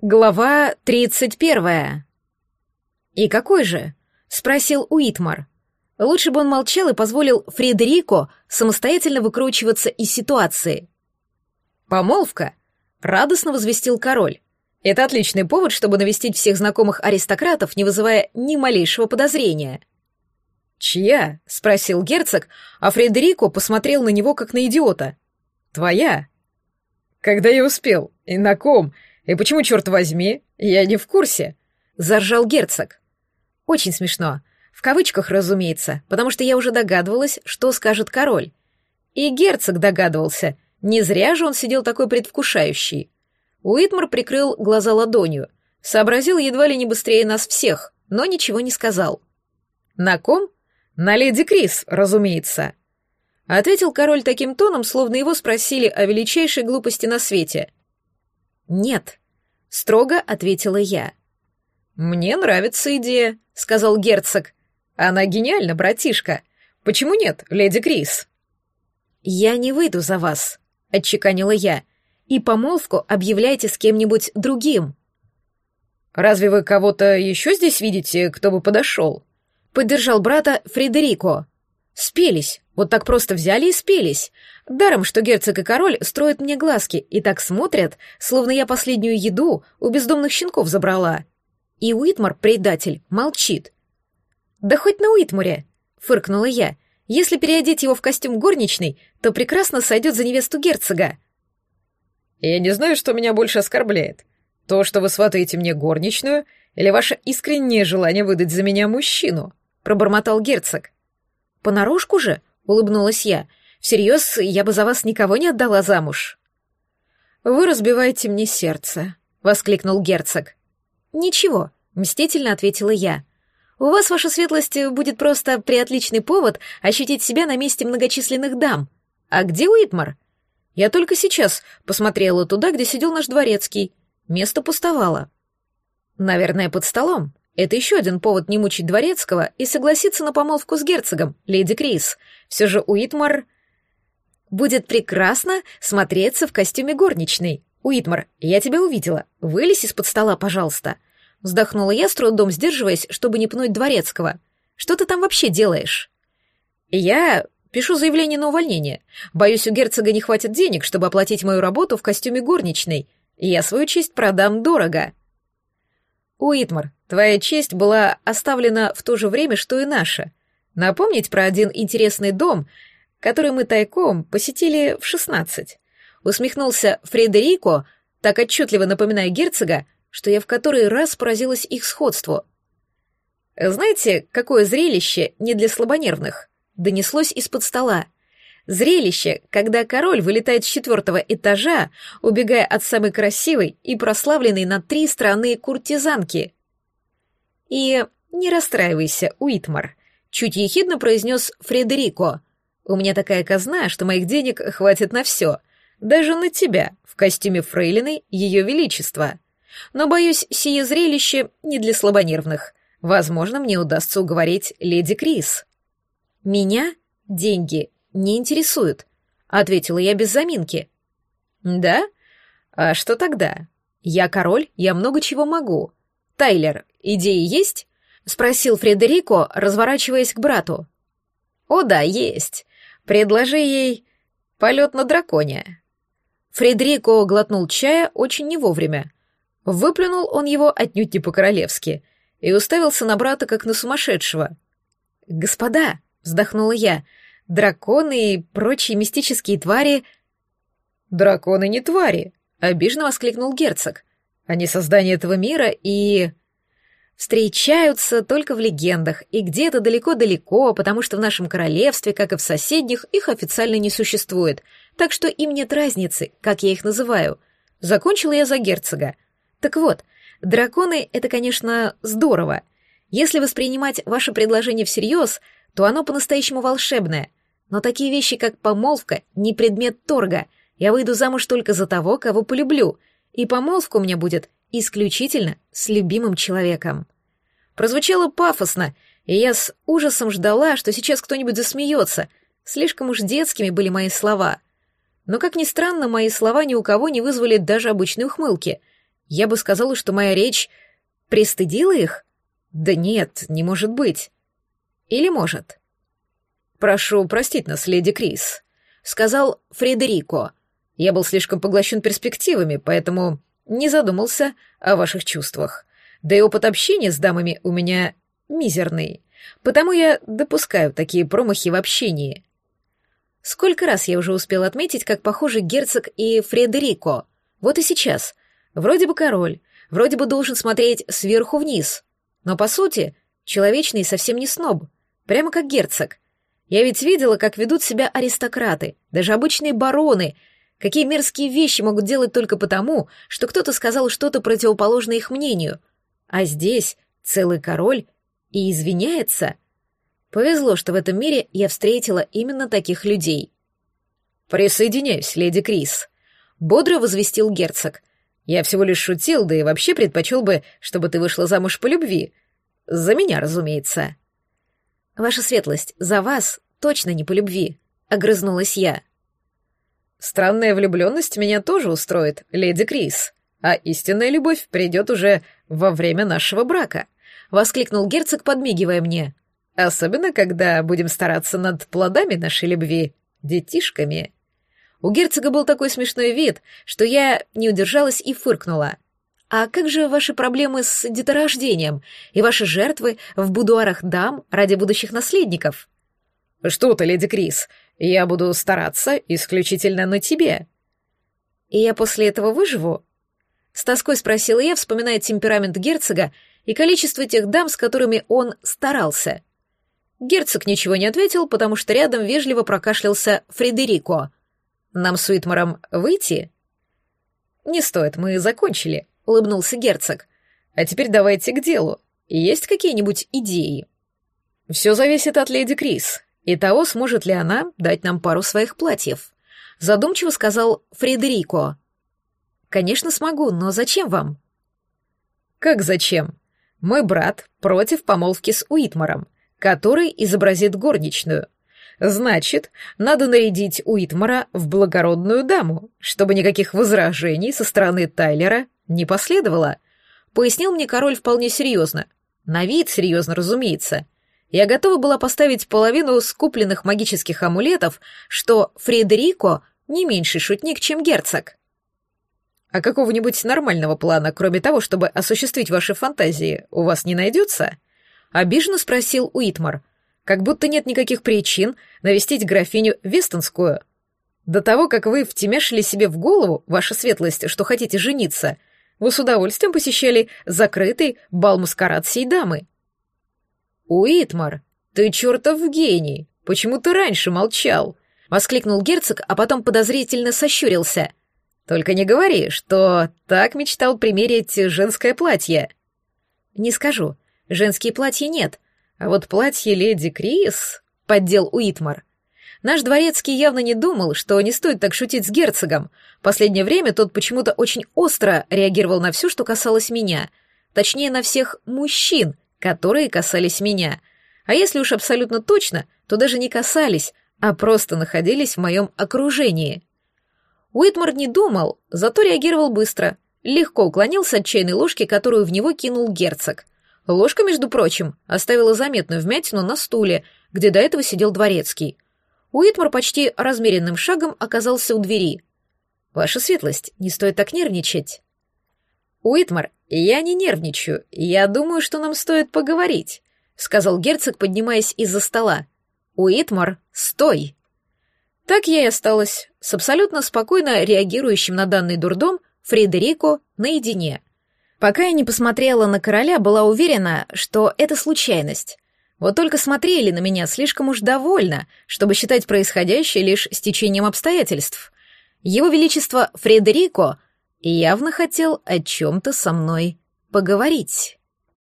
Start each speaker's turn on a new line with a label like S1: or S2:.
S1: Глава тридцать первая. «И какой же?» — спросил Уитмар. Лучше бы он молчал и позволил Фредерико самостоятельно выкручиваться из ситуации. «Помолвка!» — радостно возвестил король. «Это отличный повод, чтобы навестить всех знакомых аристократов, не вызывая ни малейшего подозрения». «Чья?» — спросил герцог, а Фредерико посмотрел на него, как на идиота. «Твоя». «Когда я успел? И на ком? И почему, черт возьми, я не в курсе?» — заржал герцог. «Очень смешно. В кавычках, разумеется, потому что я уже догадывалась, что скажет король. И герцог догадывался. Не зря же он сидел такой предвкушающий. Уитмар прикрыл глаза ладонью. Сообразил едва ли не быстрее нас всех, но ничего не сказал. «На ком?» «На леди Крис, разумеется», — ответил король таким тоном, словно его спросили о величайшей глупости на свете. «Нет», — строго ответила я. «Мне нравится идея», — сказал герцог. Она гениальна, братишка. Почему нет, леди Крис? Я не выйду за вас, отчеканила я. И помолвку объявляйте с кем-нибудь другим. Разве вы кого-то еще здесь видите, кто бы подошел? Поддержал брата Фредерико. Спелись, вот так просто взяли и спелись. Даром, что герцог и король строят мне глазки и так смотрят, словно я последнюю еду у бездомных щенков забрала. И Уитмар, предатель, молчит. «Да хоть на Уитмуре!» — фыркнула я. «Если переодеть его в костюм горничной, то прекрасно сойдет за невесту герцога». «Я не знаю, что меня больше оскорбляет. То, что вы сватаете мне горничную, или ваше искреннее желание выдать за меня мужчину?» — пробормотал герцог. «Понарошку же?» — улыбнулась я. «Всерьез, я бы за вас никого не отдала замуж». «Вы разбиваете мне сердце», — воскликнул герцог. «Ничего», — мстительно ответила я. У вас, ваша светлость, будет просто приотличный повод ощутить себя на месте многочисленных дам. А где Уитмар? Я только сейчас посмотрела туда, где сидел наш дворецкий. Место пустовало. Наверное, под столом. Это еще один повод не мучить дворецкого и согласиться на помолвку с герцогом, леди Крис. Все же Уитмар... Будет прекрасно смотреться в костюме горничной. Уитмар, я тебя увидела. Вылезь из-под стола, пожалуйста. — Вздохнула я, с трудом сдерживаясь, чтобы не пнуть дворецкого. «Что ты там вообще делаешь?» «Я пишу заявление на увольнение. Боюсь, у герцога не хватит денег, чтобы оплатить мою работу в костюме горничной. Я свою честь продам дорого». «Уитмар, твоя честь была оставлена в то же время, что и наша. Напомнить про один интересный дом, который мы тайком посетили в шестнадцать». Усмехнулся Фредерико, так отчетливо напоминая герцога, что я в который раз поразилась их сходству. «Знаете, какое зрелище не для слабонервных?» — донеслось из-под стола. Зрелище, когда король вылетает с четвертого этажа, убегая от самой красивой и прославленной на три страны куртизанки. И не расстраивайся, Уитмар, чуть ехидно произнес Фредерико. У меня такая казна, что моих денег хватит на все, даже на тебя в костюме фрейлины Ее Величества. Но, боюсь, сие зрелище не для слабонервных. Возможно, мне удастся уговорить леди Крис. Меня деньги не интересуют, ответила я без заминки. Да? А что тогда? Я король, я много чего могу. Тайлер, идеи есть? спросил Фредерико, разворачиваясь к брату. О да, есть. Предложи ей полет на драконе. Фредерико глотнул чая очень не вовремя. Выплюнул он его отнюдь не по-королевски и уставился на брата, как на сумасшедшего. «Господа!» — вздохнула я. «Драконы и прочие мистические твари...» «Драконы не твари!» — обиженно воскликнул герцог. «Они создание этого мира и...» встречаются только в легендах и где-то далеко-далеко, потому что в нашем королевстве, как и в соседних, их официально не существует, так что им нет разницы, как я их называю. Закончила я за герцога. Так вот, драконы — это, конечно, здорово. Если воспринимать ваше предложение всерьез, то оно по-настоящему волшебное. Но такие вещи, как помолвка, не предмет торга. Я выйду замуж только за того, кого полюблю, и помолвка у меня будет исключительно с любимым человеком. Прозвучало пафосно, и я с ужасом ждала, что сейчас кто-нибудь засмеется. Слишком уж детскими были мои слова. Но, как ни странно, мои слова ни у кого не вызвали даже обычной ухмылки — Я бы сказала, что моя речь пристыдила их? Да нет, не может быть. Или может? «Прошу простить нас, леди Крис», — сказал Фредерико. «Я был слишком поглощен перспективами, поэтому не задумался о ваших чувствах. Да и опыт общения с дамами у меня мизерный, потому я допускаю такие промахи в общении». Сколько раз я уже успел отметить, как похожи герцог и Фредерико. Вот и сейчас. Вроде бы король, вроде бы должен смотреть сверху вниз. Но, по сути, человечный совсем не сноб. Прямо как герцог. Я ведь видела, как ведут себя аристократы, даже обычные бароны, какие мерзкие вещи могут делать только потому, что кто-то сказал что-то противоположное их мнению. А здесь целый король и извиняется. Повезло, что в этом мире я встретила именно таких людей. «Присоединяюсь, леди Крис», — бодро возвестил герцог. «Я всего лишь шутил, да и вообще предпочел бы, чтобы ты вышла замуж по любви. За меня, разумеется». «Ваша светлость, за вас точно не по любви», — огрызнулась я. «Странная влюбленность меня тоже устроит, леди Крис, а истинная любовь придет уже во время нашего брака», — воскликнул герцог, подмигивая мне. «Особенно, когда будем стараться над плодами нашей любви, детишками». У герцога был такой смешной вид, что я не удержалась и фыркнула — а как же ваши проблемы с деторождением и ваши жертвы в будуарах дам ради будущих наследников? Что ты, леди Крис, я буду стараться исключительно на тебе. И я после этого выживу? С тоской спросила я, вспоминая темперамент герцога и количество тех дам, с которыми он старался. Герцог ничего не ответил, потому что рядом вежливо прокашлялся Фредерико. «Нам с Уитмаром выйти?» «Не стоит, мы закончили», улыбнулся герцог. А теперь давайте к делу. Есть какие-нибудь идеи? Все зависит от леди Крис и того, сможет ли она дать нам пару своих платьев. Задумчиво сказал Фредерико. Конечно, смогу, но зачем вам? Как зачем? Мой брат против помолвки с Уитмаром, который изобразит горничную. Значит, надо нарядить Уитмара в благородную даму, чтобы никаких возражений со стороны Тайлера не последовало, пояснил мне король вполне серьезно. На вид серьезно, разумеется. Я готова была поставить половину скупленных магических амулетов, что Фредерико не меньший шутник, чем герцог. А какого-нибудь нормального плана, кроме того, чтобы осуществить ваши фантазии, у вас не найдется? Обиженно спросил Уитмар, как будто нет никаких причин навестить графиню Вестонскую. До того, как вы втемяшили себе в голову, ваша светлость, что хотите жениться, вы с удовольствием посещали закрытый бал-маскарад сей дамы. «Уитмар, ты чертов гений! Почему ты раньше молчал?» — воскликнул герцог, а потом подозрительно сощурился. «Только не говори, что так мечтал примерить женское платье». «Не скажу. Женские платья нет. А вот платье леди Крис...» — поддел Уитмар. Наш дворецкий явно не думал, что не стоит так шутить с герцогом. Последнее время тот почему-то очень остро реагировал на все, что касалось меня. Точнее, на всех мужчин, которые касались меня. А если уж абсолютно точно, то даже не касались, а просто находились в моем окружении. Уитмар не думал, зато реагировал быстро. Легко уклонился от чайной ложки, которую в него кинул герцог. Ложка, между прочим, оставила заметную вмятину на стуле, где до этого сидел дворецкий — Уитмар почти размеренным шагом оказался у двери. «Ваша светлость, не стоит так нервничать». «Уитмар, я не нервничаю. Я думаю, что нам стоит поговорить», — сказал герцог, поднимаясь из-за стола. «Уитмар, стой!» Так я и осталась, с абсолютно спокойно реагирующим на данный дурдом Фредерико наедине. Пока я не посмотрела на короля, была уверена, что это случайность. Вот только смотрели на меня слишком уж довольно, чтобы считать происходящее лишь стечением обстоятельств. Его Величество Фредерико явно хотел о чем-то со мной поговорить.